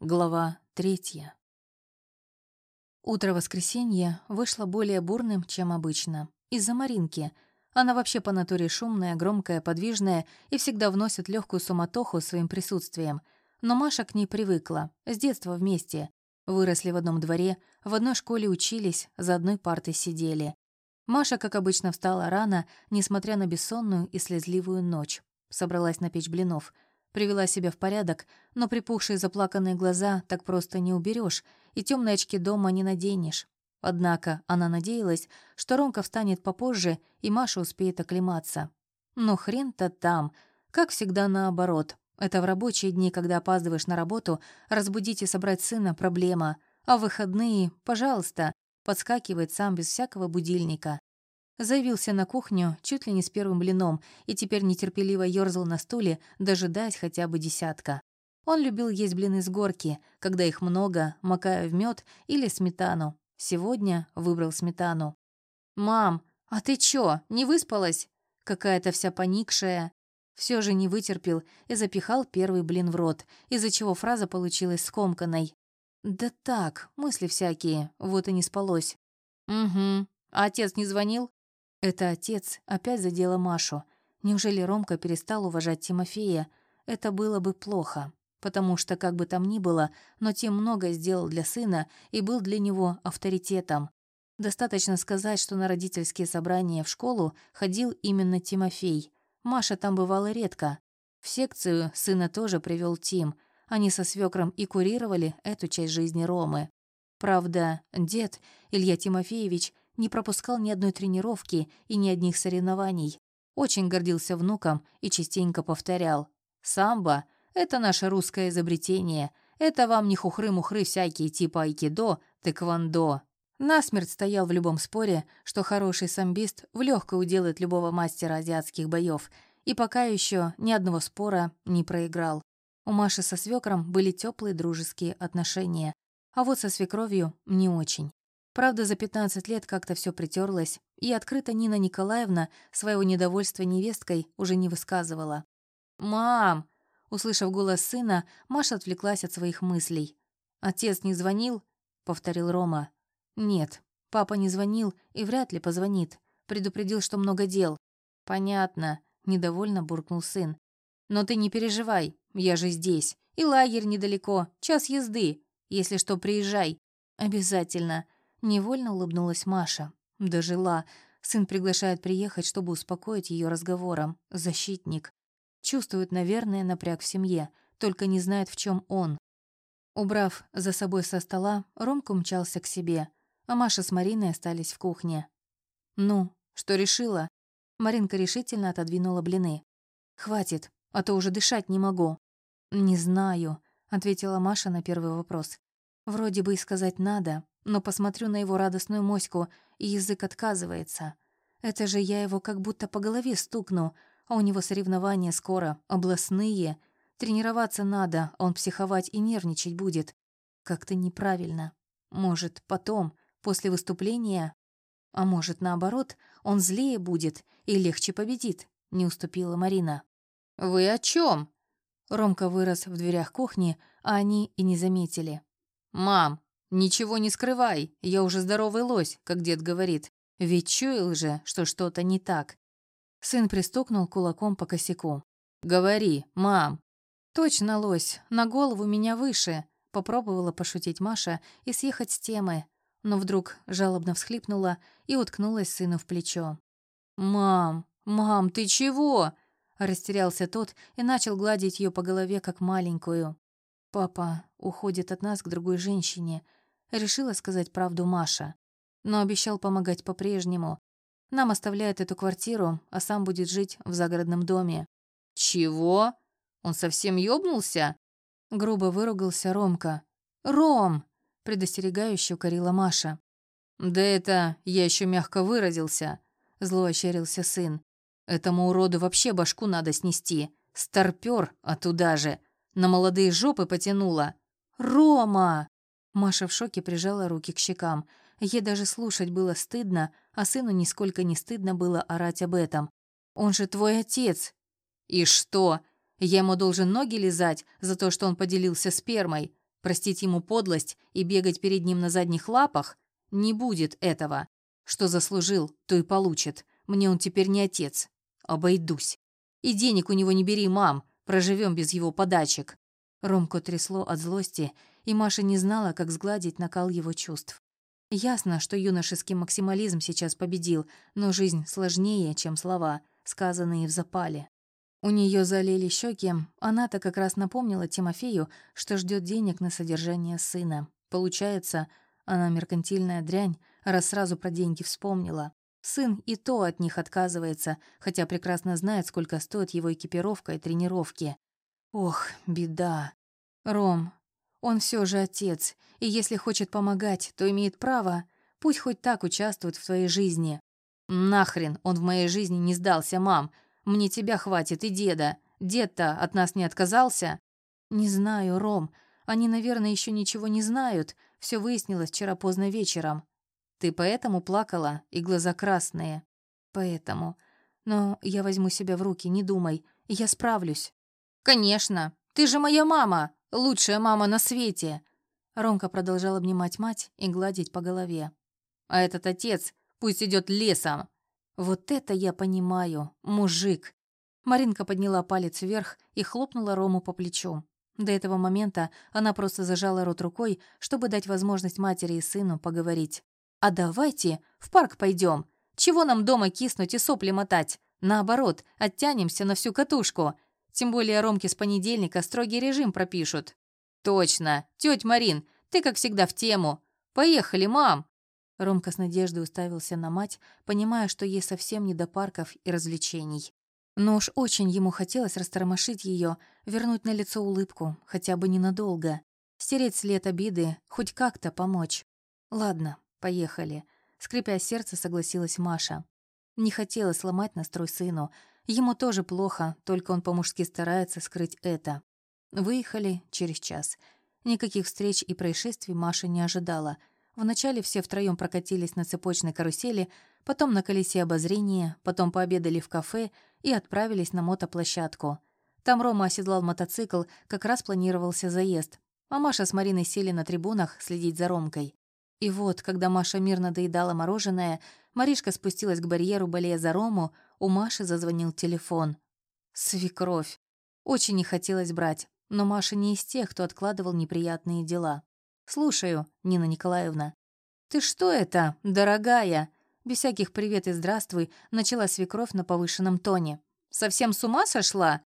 Глава третья. Утро воскресенья вышло более бурным, чем обычно. Из-за Маринки. Она вообще по натуре шумная, громкая, подвижная и всегда вносит легкую суматоху своим присутствием. Но Маша к ней привыкла. С детства вместе. Выросли в одном дворе, в одной школе учились, за одной партой сидели. Маша, как обычно, встала рано, несмотря на бессонную и слезливую ночь. Собралась на печь блинов — Привела себя в порядок, но припухшие заплаканные глаза так просто не уберешь, и темные очки дома не наденешь. Однако она надеялась, что Ромка встанет попозже, и Маша успеет оклематься. Но хрен-то там. Как всегда наоборот. Это в рабочие дни, когда опаздываешь на работу, разбудить и собрать сына — проблема. А в выходные, пожалуйста, подскакивает сам без всякого будильника. Заявился на кухню чуть ли не с первым блином и теперь нетерпеливо ёрзал на стуле, дожидаясь хотя бы десятка. Он любил есть блины с горки, когда их много, макая в мед или сметану. Сегодня выбрал сметану. «Мам, а ты чё, не выспалась?» Какая-то вся поникшая. Все же не вытерпел и запихал первый блин в рот, из-за чего фраза получилась скомканной. «Да так, мысли всякие, вот и не спалось». «Угу. А отец не звонил?» Это отец опять задела Машу. Неужели Ромка перестал уважать Тимофея? Это было бы плохо, потому что, как бы там ни было, но Тим многое сделал для сына и был для него авторитетом. Достаточно сказать, что на родительские собрания в школу ходил именно Тимофей. Маша там бывала редко. В секцию сына тоже привел Тим. Они со свекром и курировали эту часть жизни Ромы. Правда, дед, Илья Тимофеевич, не пропускал ни одной тренировки и ни одних соревнований. Очень гордился внуком и частенько повторял. «Самбо — это наше русское изобретение. Это вам не хухры-мухры всякие типа айкидо, тэквондо». Насмерть стоял в любом споре, что хороший самбист в легкую уделает любого мастера азиатских боев, и пока еще ни одного спора не проиграл. У Маши со свекром были теплые дружеские отношения, а вот со свекровью не очень. Правда, за 15 лет как-то все притерлось, и открыто Нина Николаевна своего недовольства невесткой уже не высказывала. «Мам!» Услышав голос сына, Маша отвлеклась от своих мыслей. «Отец не звонил?» — повторил Рома. «Нет, папа не звонил и вряд ли позвонит. Предупредил, что много дел». «Понятно», — недовольно буркнул сын. «Но ты не переживай, я же здесь. И лагерь недалеко, час езды. Если что, приезжай. Обязательно. Невольно улыбнулась Маша. Дожила. Сын приглашает приехать, чтобы успокоить ее разговором. Защитник. Чувствует, наверное, напряг в семье, только не знает, в чем он. Убрав за собой со стола, Ромка умчался к себе, а Маша с Мариной остались в кухне. «Ну, что решила?» Маринка решительно отодвинула блины. «Хватит, а то уже дышать не могу». «Не знаю», — ответила Маша на первый вопрос. «Вроде бы и сказать надо, но посмотрю на его радостную моську, и язык отказывается. Это же я его как будто по голове стукну, а у него соревнования скоро, областные. Тренироваться надо, он психовать и нервничать будет. Как-то неправильно. Может, потом, после выступления? А может, наоборот, он злее будет и легче победит, не уступила Марина. «Вы о чем? Ромка вырос в дверях кухни, а они и не заметили. «Мам, «Ничего не скрывай, я уже здоровый лось», как дед говорит. Ведь чуял же, что что-то не так. Сын пристукнул кулаком по косяку. «Говори, мам». «Точно лось, на голову меня выше», — попробовала пошутить Маша и съехать с темы, но вдруг жалобно всхлипнула и уткнулась сыну в плечо. «Мам, мам, ты чего?» Растерялся тот и начал гладить ее по голове, как маленькую. «Папа уходит от нас к другой женщине», Решила сказать правду Маша. Но обещал помогать по-прежнему. Нам оставляет эту квартиру, а сам будет жить в загородном доме. «Чего? Он совсем ёбнулся?» Грубо выругался Ромка. «Ром!» — предостерегающе укорила Маша. «Да это я еще мягко выразился», — зло ощерился сын. «Этому уроду вообще башку надо снести. Старпёр, а туда же. На молодые жопы потянула». «Рома!» Маша в шоке прижала руки к щекам. Ей даже слушать было стыдно, а сыну нисколько не стыдно было орать об этом. «Он же твой отец!» «И что? Я ему должен ноги лизать за то, что он поделился спермой? Простить ему подлость и бегать перед ним на задних лапах? Не будет этого. Что заслужил, то и получит. Мне он теперь не отец. Обойдусь. И денег у него не бери, мам. Проживем без его подачек. Ромку трясло от злости, и Маша не знала, как сгладить накал его чувств. Ясно, что юношеский максимализм сейчас победил, но жизнь сложнее, чем слова, сказанные в запале. У нее залили щеки, она-то как раз напомнила Тимофею, что ждет денег на содержание сына. Получается, она меркантильная дрянь, раз сразу про деньги вспомнила. Сын и то от них отказывается, хотя прекрасно знает, сколько стоит его экипировка и тренировки. Ох, беда. Ром, он все же отец, и если хочет помогать, то имеет право. Пусть хоть так участвует в твоей жизни. Нахрен он в моей жизни не сдался, мам. Мне тебя хватит и деда. Дед-то от нас не отказался. Не знаю, Ром. Они, наверное, еще ничего не знают. Все выяснилось вчера поздно вечером. Ты поэтому плакала и глаза красные. Поэтому. Но я возьму себя в руки, не думай. Я справлюсь. Конечно. Ты же моя мама. Лучшая мама на свете!» Ромка продолжал обнимать мать и гладить по голове. «А этот отец пусть идет лесом!» «Вот это я понимаю, мужик!» Маринка подняла палец вверх и хлопнула Рому по плечу. До этого момента она просто зажала рот рукой, чтобы дать возможность матери и сыну поговорить. «А давайте в парк пойдем. Чего нам дома киснуть и сопли мотать? Наоборот, оттянемся на всю катушку. Тем более Ромке с понедельника строгий режим пропишут. Точно. Тёть Марин, ты как всегда в тему. Поехали, мам. Ромка с надеждой уставился на мать, понимая, что ей совсем не до парков и развлечений. Но уж очень ему хотелось растормошить ее, вернуть на лицо улыбку, хотя бы ненадолго, стереть след обиды, хоть как-то помочь. Ладно, поехали. Скрипя сердце, согласилась Маша. Не хотела сломать настрой сыну, Ему тоже плохо, только он по-мужски старается скрыть это. Выехали через час. Никаких встреч и происшествий Маша не ожидала. Вначале все втроем прокатились на цепочной карусели, потом на колесе обозрения, потом пообедали в кафе и отправились на мотоплощадку. Там Рома оседлал мотоцикл, как раз планировался заезд, а Маша с Мариной сели на трибунах следить за Ромкой. И вот, когда Маша мирно доедала мороженое, Маришка спустилась к барьеру, болея за Рому, у Маши зазвонил телефон. Свекровь. Очень не хотелось брать, но Маша не из тех, кто откладывал неприятные дела. «Слушаю, Нина Николаевна». «Ты что это, дорогая?» Без всяких «привет» и «здравствуй» начала свекровь на повышенном тоне. «Совсем с ума сошла?»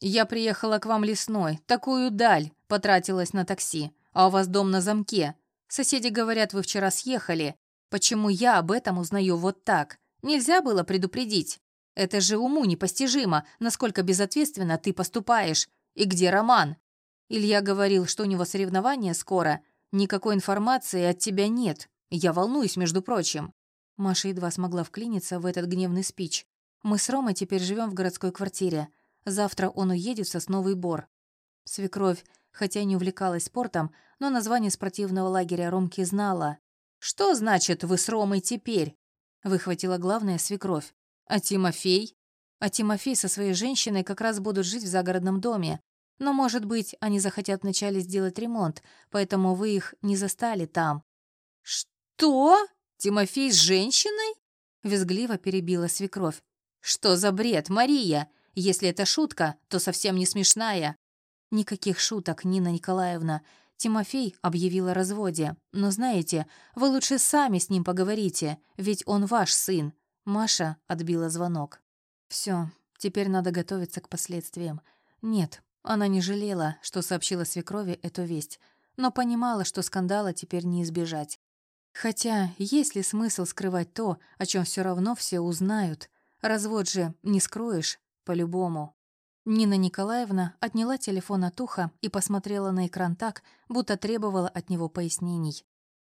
«Я приехала к вам лесной, такую даль, потратилась на такси, а у вас дом на замке. Соседи говорят, вы вчера съехали. Почему я об этом узнаю вот так? Нельзя было предупредить. Это же уму непостижимо, насколько безответственно ты поступаешь. И где Роман? Илья говорил, что у него соревнования скоро. Никакой информации от тебя нет. Я волнуюсь, между прочим. Маша едва смогла вклиниться в этот гневный спич. Мы с Ромой теперь живем в городской квартире. Завтра он уедет в Сосновый Бор. Свекровь, хотя и не увлекалась спортом, но название спортивного лагеря Ромки знала. «Что значит «вы с Ромой теперь»?» Выхватила главная свекровь. А Тимофей? А Тимофей со своей женщиной как раз будут жить в загородном доме. Но, может быть, они захотят вначале сделать ремонт, поэтому вы их не застали там. Что? Тимофей с женщиной? Визгливо перебила свекровь. Что за бред, Мария? Если это шутка, то совсем не смешная. Никаких шуток, Нина Николаевна. Тимофей объявил о разводе. Но знаете, вы лучше сами с ним поговорите, ведь он ваш сын. Маша отбила звонок. Все, теперь надо готовиться к последствиям. Нет, она не жалела, что сообщила свекрови эту весть, но понимала, что скандала теперь не избежать. Хотя, есть ли смысл скрывать то, о чем все равно все узнают? Развод же не скроешь, по-любому. Нина Николаевна отняла телефон от уха и посмотрела на экран так, будто требовала от него пояснений.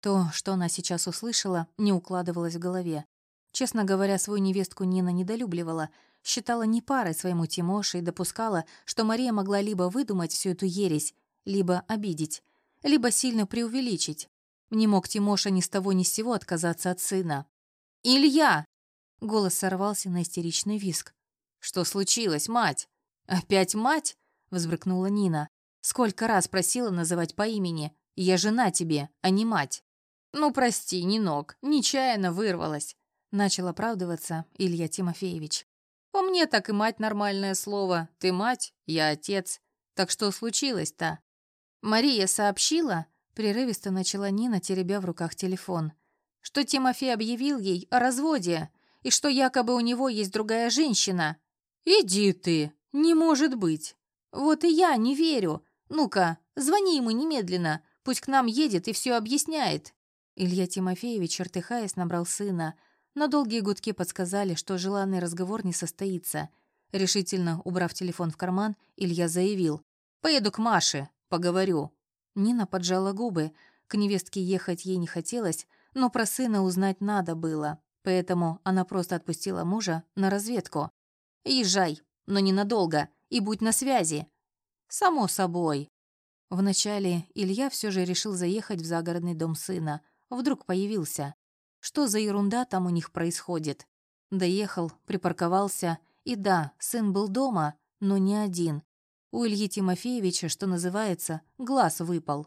То, что она сейчас услышала, не укладывалось в голове. Честно говоря, свою невестку Нина недолюбливала, считала не парой своему Тимоше и допускала, что Мария могла либо выдумать всю эту ересь, либо обидеть, либо сильно преувеличить. Не мог Тимоша ни с того ни с сего отказаться от сына. «Илья!» — голос сорвался на истеричный виск. «Что случилось, мать?» «Опять мать?» — взбрыкнула Нина. Сколько раз просила называть по имени. Я жена тебе, а не мать. Ну, прости, не ног, нечаянно вырвалась. Начал оправдываться Илья Тимофеевич. По мне так и мать нормальное слово. Ты мать, я отец. Так что случилось-то? Мария сообщила, прерывисто начала Нина, теребя в руках телефон, что Тимофей объявил ей о разводе и что якобы у него есть другая женщина. Иди ты, не может быть. Вот и я не верю. Ну-ка, звони ему немедленно, пусть к нам едет и все объясняет. Илья Тимофеевич, чертыхаясь, набрал сына, но долгие гудки подсказали, что желанный разговор не состоится. Решительно убрав телефон в карман, Илья заявил. «Поеду к Маше, поговорю». Нина поджала губы. К невестке ехать ей не хотелось, но про сына узнать надо было. Поэтому она просто отпустила мужа на разведку. «Езжай, но ненадолго, и будь на связи». «Само собой». Вначале Илья все же решил заехать в загородный дом сына. Вдруг появился. Что за ерунда там у них происходит? Доехал, припарковался, и да, сын был дома, но не один. У Ильи Тимофеевича, что называется, глаз выпал.